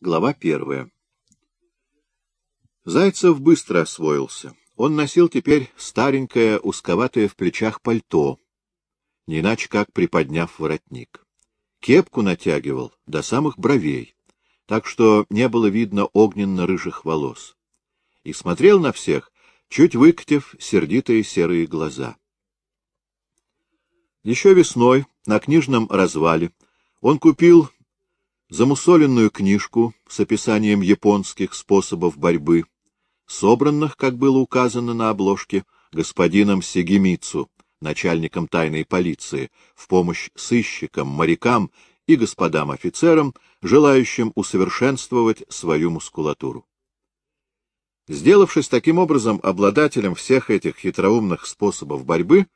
Глава первая. Зайцев быстро освоился. Он носил теперь старенькое, узковатое в плечах пальто, не иначе как приподняв воротник. Кепку натягивал до самых бровей, так что не было видно огненно-рыжих волос. И смотрел на всех, чуть выкатив сердитые серые глаза. Еще весной на книжном развале он купил замусоленную книжку с описанием японских способов борьбы, собранных, как было указано на обложке, господином Сегемицу, начальником тайной полиции, в помощь сыщикам, морякам и господам офицерам, желающим усовершенствовать свою мускулатуру. Сделавшись таким образом обладателем всех этих хитроумных способов борьбы,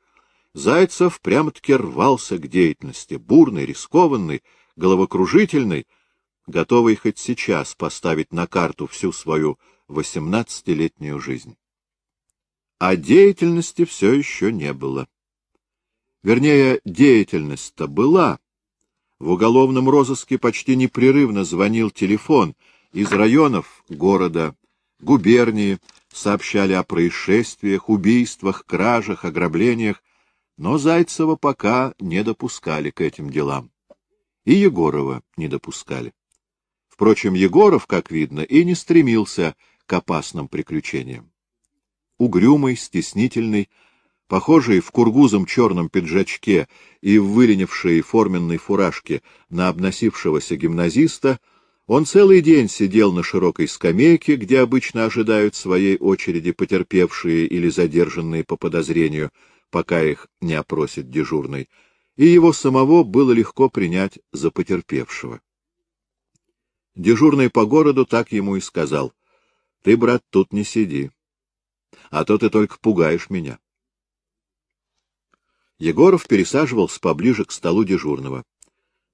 Зайцев прямо-таки рвался к деятельности, бурный, рискованный, головокружительный, готовый хоть сейчас поставить на карту всю свою восемнадцатилетнюю жизнь. А деятельности все еще не было. Вернее, деятельность-то была. В уголовном розыске почти непрерывно звонил телефон из районов города, губернии, сообщали о происшествиях, убийствах, кражах, ограблениях, но Зайцева пока не допускали к этим делам и Егорова не допускали. Впрочем, Егоров, как видно, и не стремился к опасным приключениям. Угрюмый, стеснительный, похожий в кургузом черном пиджачке и в выленившей форменной фуражке на обносившегося гимназиста, он целый день сидел на широкой скамейке, где обычно ожидают своей очереди потерпевшие или задержанные по подозрению, пока их не опросит дежурный, и его самого было легко принять за потерпевшего. Дежурный по городу так ему и сказал. — Ты, брат, тут не сиди, а то ты только пугаешь меня. Егоров пересаживался поближе к столу дежурного.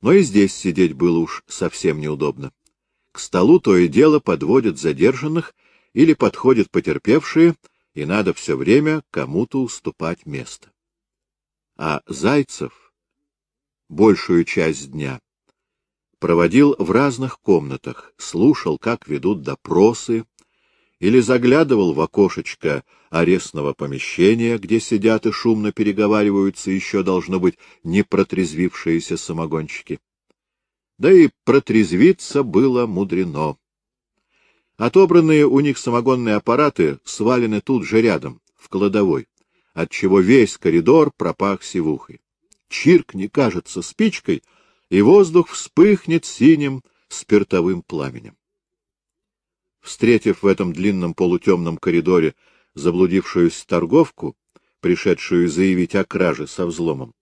Но и здесь сидеть было уж совсем неудобно. К столу то и дело подводят задержанных или подходят потерпевшие, и надо все время кому-то уступать место. А Зайцев большую часть дня. Проводил в разных комнатах, слушал, как ведут допросы, или заглядывал в окошечко арестного помещения, где сидят и шумно переговариваются еще, должно быть, не протрезвившиеся самогонщики. Да и протрезвиться было мудрено. Отобранные у них самогонные аппараты свалены тут же рядом, в кладовой, отчего весь коридор пропах сивухой чиркни, кажется, спичкой, и воздух вспыхнет синим спиртовым пламенем. Встретив в этом длинном полутемном коридоре заблудившуюся торговку, пришедшую заявить о краже со взломом,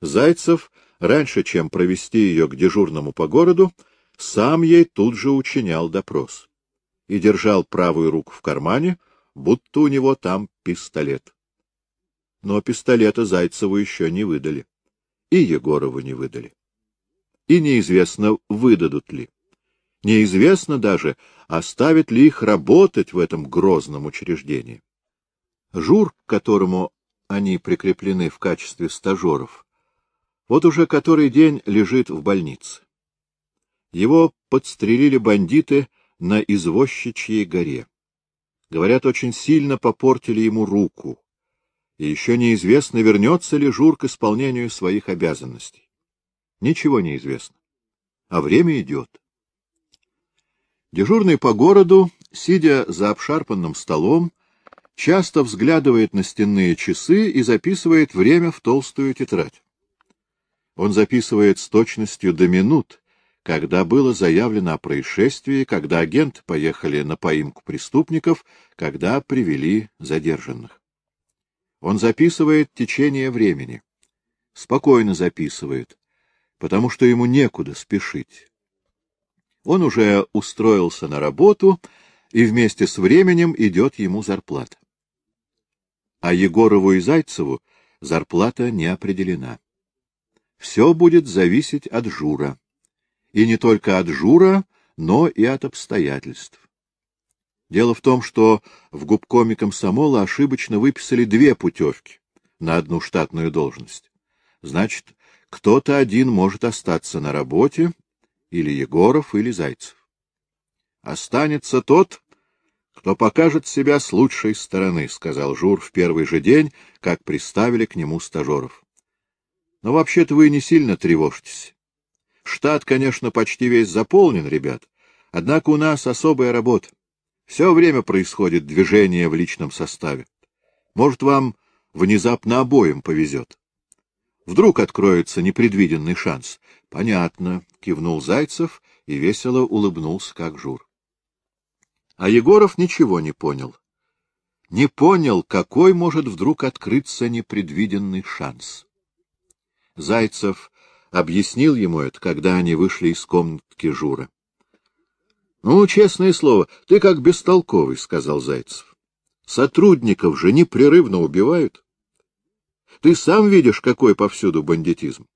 Зайцев, раньше чем провести ее к дежурному по городу, сам ей тут же учинял допрос и держал правую руку в кармане, будто у него там пистолет. Но пистолета Зайцеву еще не выдали и Егорову не выдали. И неизвестно, выдадут ли. Неизвестно даже, оставят ли их работать в этом грозном учреждении. Жур, к которому они прикреплены в качестве стажеров, вот уже который день лежит в больнице. Его подстрелили бандиты на извозчичьей горе. Говорят, очень сильно попортили ему руку и еще неизвестно, вернется ли Жур к исполнению своих обязанностей. Ничего не известно. А время идет. Дежурный по городу, сидя за обшарпанным столом, часто взглядывает на стенные часы и записывает время в толстую тетрадь. Он записывает с точностью до минут, когда было заявлено о происшествии, когда агенты поехали на поимку преступников, когда привели задержанных. Он записывает течение времени. Спокойно записывает, потому что ему некуда спешить. Он уже устроился на работу, и вместе с временем идет ему зарплата. А Егорову и Зайцеву зарплата не определена. Все будет зависеть от Жура. И не только от Жура, но и от обстоятельств. Дело в том, что в губкоме комсомола ошибочно выписали две путевки на одну штатную должность. Значит, кто-то один может остаться на работе, или Егоров, или Зайцев. Останется тот, кто покажет себя с лучшей стороны, — сказал Жур в первый же день, как приставили к нему стажеров. — Но вообще-то вы не сильно тревожитесь. Штат, конечно, почти весь заполнен, ребят, однако у нас особая работа. Все время происходит движение в личном составе. Может, вам внезапно обоим повезет. Вдруг откроется непредвиденный шанс. — Понятно, — кивнул Зайцев и весело улыбнулся, как Жур. А Егоров ничего не понял. Не понял, какой может вдруг открыться непредвиденный шанс. Зайцев объяснил ему это, когда они вышли из комнатки Жура. — Ну, честное слово, ты как бестолковый, — сказал Зайцев. — Сотрудников же непрерывно убивают. Ты сам видишь, какой повсюду бандитизм.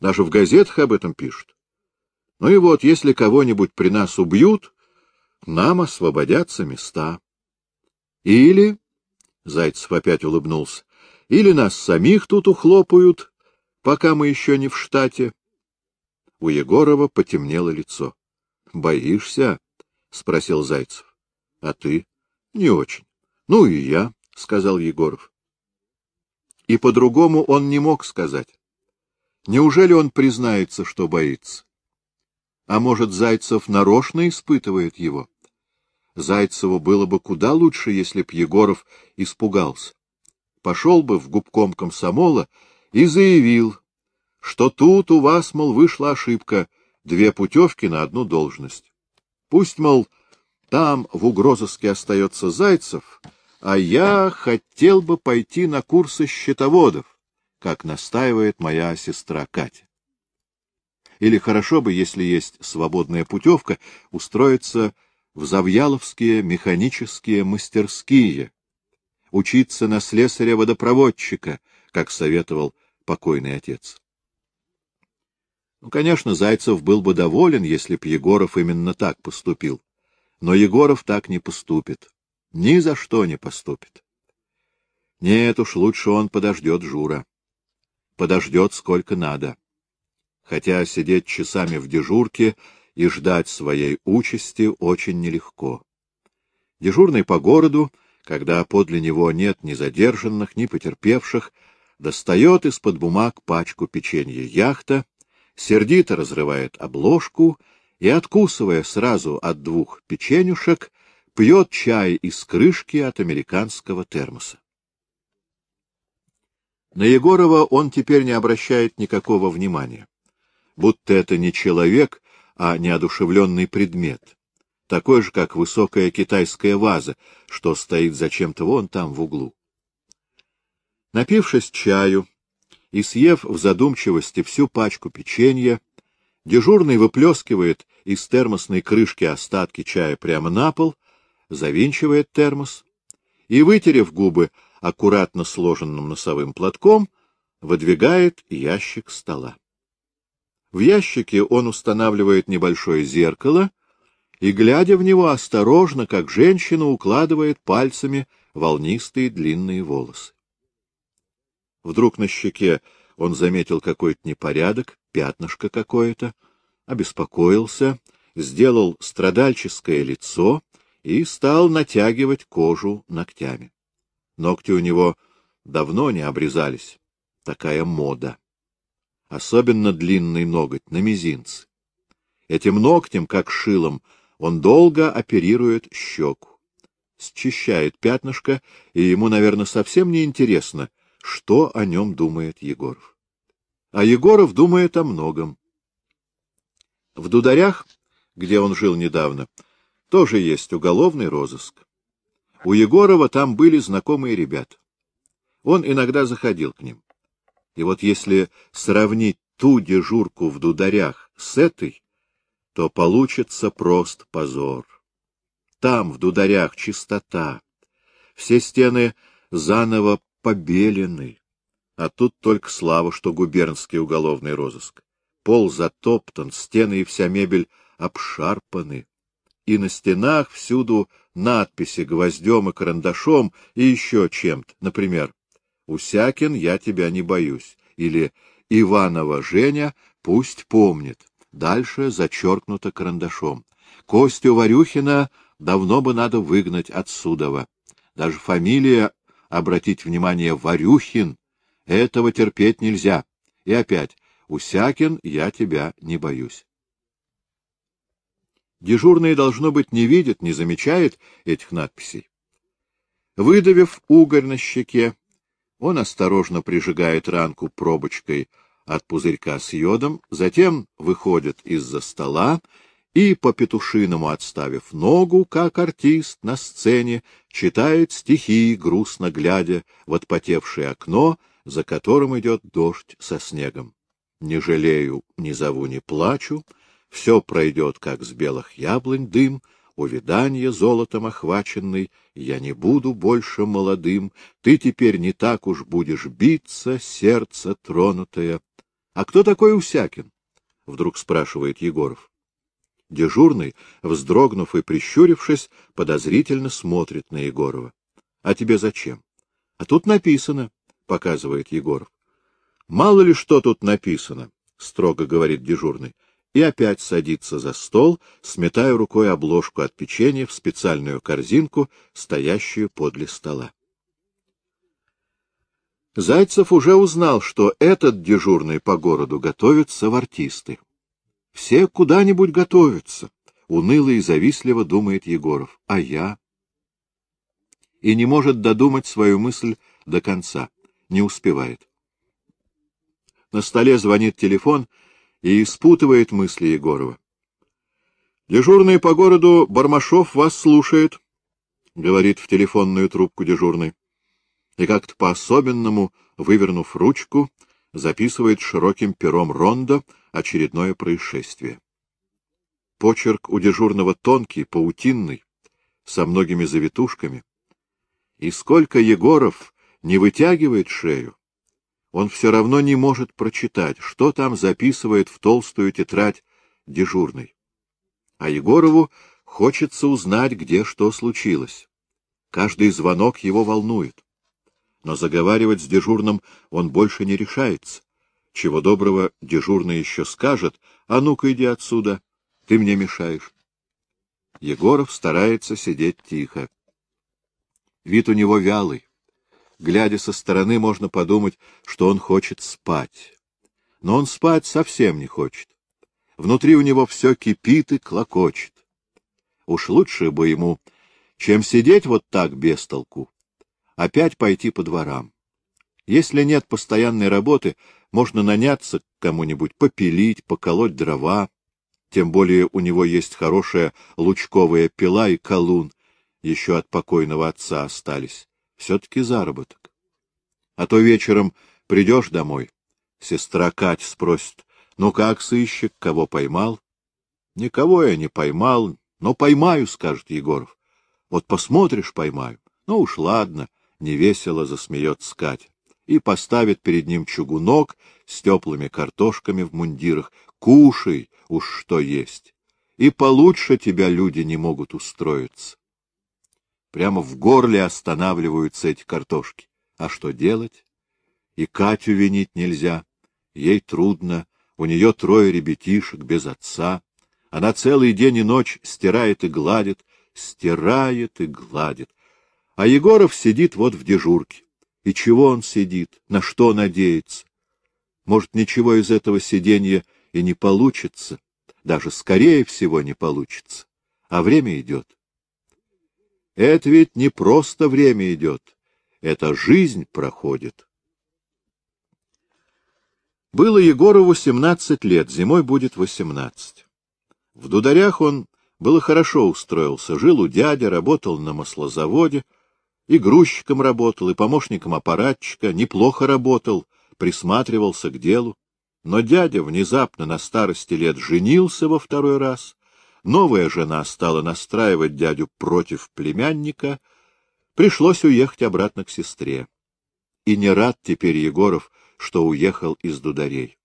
Даже в газетах об этом пишут. Ну и вот, если кого-нибудь при нас убьют, нам освободятся места. Или, — Зайцев опять улыбнулся, — или нас самих тут ухлопают, пока мы еще не в штате. У Егорова потемнело лицо. — Боишься? — спросил Зайцев. — А ты? — Не очень. — Ну и я, — сказал Егоров. И по-другому он не мог сказать. Неужели он признается, что боится? А может, Зайцев нарочно испытывает его? Зайцеву было бы куда лучше, если б Егоров испугался. Пошел бы в губком комсомола и заявил, что тут у вас, мол, вышла ошибка, две путевки на одну должность. Пусть, мол, там в угрозыске остается Зайцев, а я хотел бы пойти на курсы счетоводов, как настаивает моя сестра Катя. Или хорошо бы, если есть свободная путевка, устроиться в Завьяловские механические мастерские, учиться на слесаря-водопроводчика, как советовал покойный отец. Ну, конечно, Зайцев был бы доволен, если б Егоров именно так поступил. Но Егоров так не поступит. Ни за что не поступит. Нет уж, лучше он подождет Жура. Подождет сколько надо. Хотя сидеть часами в дежурке и ждать своей участи очень нелегко. Дежурный по городу, когда подле него нет ни задержанных, ни потерпевших, достает из-под бумаг пачку печенья яхта, сердито разрывает обложку и, откусывая сразу от двух печенюшек, пьет чай из крышки от американского термоса. На Егорова он теперь не обращает никакого внимания, будто это не человек, а неодушевленный предмет, такой же, как высокая китайская ваза, что стоит зачем-то вон там в углу. Напившись чаю и съев в задумчивости всю пачку печенья, дежурный выплескивает из термосной крышки остатки чая прямо на пол, завинчивает термос и, вытерев губы аккуратно сложенным носовым платком, выдвигает ящик стола. В ящике он устанавливает небольшое зеркало и, глядя в него, осторожно, как женщина, укладывает пальцами волнистые длинные волосы. Вдруг на щеке он заметил какой-то непорядок, пятнышко какое-то, обеспокоился, сделал страдальческое лицо и стал натягивать кожу ногтями. Ногти у него давно не обрезались. Такая мода особенно длинный ноготь, на мизинце. Этим ногтем, как шилом, он долго оперирует щеку. Счищает пятнышко, и ему, наверное, совсем не интересно, что о нем думает Егоров. А Егоров думает о многом. В Дударях, где он жил недавно, тоже есть уголовный розыск. У Егорова там были знакомые ребята. Он иногда заходил к ним. И вот если сравнить ту дежурку в дударях с этой, то получится прост позор. Там, в дударях, чистота. Все стены заново побелены. А тут только слава, что губернский уголовный розыск. Пол затоптан, стены и вся мебель обшарпаны. И на стенах всюду надписи гвоздем и карандашом и еще чем-то. Например, Усякин, я тебя не боюсь. Или Иванова Женя пусть помнит. Дальше зачеркнуто карандашом. Костю Варюхина давно бы надо выгнать отсюда. Даже фамилия, обратить внимание, Варюхин, этого терпеть нельзя. И опять, Усякин, я тебя не боюсь. Дежурный, должно быть, не видит, не замечает этих надписей. Выдавив угорь на щеке, он осторожно прижигает ранку пробочкой от пузырька с йодом, затем выходит из-за стола и, по-петушиному отставив ногу, как артист на сцене, читает стихи, грустно глядя в отпотевшее окно, за которым идет дождь со снегом. Не жалею, не зову, не плачу, все пройдет, как с белых яблонь дым, увиданье золотом охваченный, я не буду больше молодым, ты теперь не так уж будешь биться, сердце тронутое. — А кто такой Усякин? — вдруг спрашивает Егоров. Дежурный, вздрогнув и прищурившись, подозрительно смотрит на Егорова. — А тебе зачем? — А тут написано, — показывает Егоров. — Мало ли что тут написано, — строго говорит дежурный, и опять садится за стол, сметая рукой обложку от печенья в специальную корзинку, стоящую подле стола. Зайцев уже узнал, что этот дежурный по городу готовится в артисты. Все куда-нибудь готовятся, — уныло и завистливо думает Егоров. А я? И не может додумать свою мысль до конца, не успевает. На столе звонит телефон и спутывает мысли Егорова. Дежурный по городу Бармашов вас слушает, — говорит в телефонную трубку дежурный. И как-то по-особенному, вывернув ручку, записывает широким пером ронда очередное происшествие. Почерк у дежурного тонкий, паутинный, со многими завитушками. И сколько Егоров не вытягивает шею, он все равно не может прочитать, что там записывает в толстую тетрадь дежурный. А Егорову хочется узнать, где что случилось. Каждый звонок его волнует. Но заговаривать с дежурным он больше не решается. Чего доброго, дежурный еще скажет, а ну-ка иди отсюда, ты мне мешаешь. Егоров старается сидеть тихо. Вид у него вялый. Глядя со стороны, можно подумать, что он хочет спать. Но он спать совсем не хочет. Внутри у него все кипит и клокочет. Уж лучше бы ему, чем сидеть вот так без толку, опять пойти по дворам. Если нет постоянной работы, можно наняться к кому-нибудь, попилить, поколоть дрова. Тем более у него есть хорошая лучковая пила и колун, еще от покойного отца остались. Все-таки заработок. А то вечером придешь домой, сестра Кать спросит, ну как, сыщик, кого поймал? Никого я не поймал, но поймаю, скажет Егоров. Вот посмотришь, поймаю. Ну уж ладно, невесело засмеется Катя и поставит перед ним чугунок с теплыми картошками в мундирах. Кушай, уж что есть. И получше тебя люди не могут устроиться. Прямо в горле останавливаются эти картошки. А что делать? И Катю винить нельзя. Ей трудно, у нее трое ребятишек без отца. Она целый день и ночь стирает и гладит, стирает и гладит. А Егоров сидит вот в дежурке. И чего он сидит? На что надеется? Может, ничего из этого сиденья и не получится, даже скорее всего не получится, а время идет. Это ведь не просто время идет, это жизнь проходит. Было Егорову семнадцать лет, зимой будет восемнадцать. В Дударях он было хорошо устроился, жил у дяди, работал на маслозаводе, и грузчиком работал, и помощником аппаратчика, неплохо работал, присматривался к делу. Но дядя внезапно на старости лет женился во второй раз. Новая жена стала настраивать дядю против племянника. Пришлось уехать обратно к сестре. И не рад теперь Егоров, что уехал из Дударей.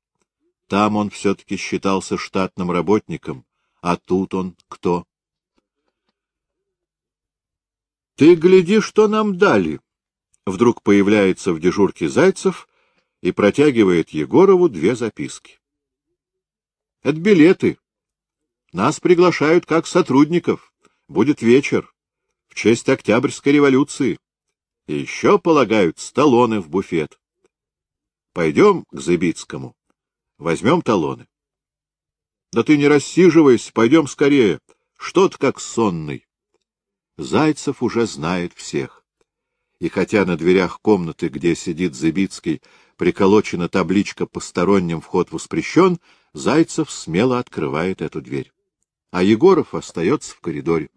Там он все-таки считался штатным работником, а тут он кто? Ты гляди, что нам дали. Вдруг появляется в дежурке Зайцев и протягивает Егорову две записки. — Это билеты. Нас приглашают как сотрудников. Будет вечер. В честь Октябрьской революции. И еще полагают столоны в буфет. Пойдем к Зыбицкому. Возьмем талоны. Да ты не рассиживайся, пойдем скорее. Что ты как сонный? Зайцев уже знает всех. И хотя на дверях комнаты, где сидит Зыбицкий, приколочена табличка «Посторонним вход воспрещен», Зайцев смело открывает эту дверь. А Егоров остается в коридоре.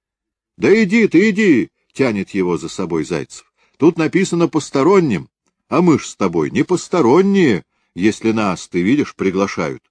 — Да иди ты, иди! — тянет его за собой Зайцев. — Тут написано «посторонним», а мы ж с тобой не посторонние, если нас, ты видишь, приглашают.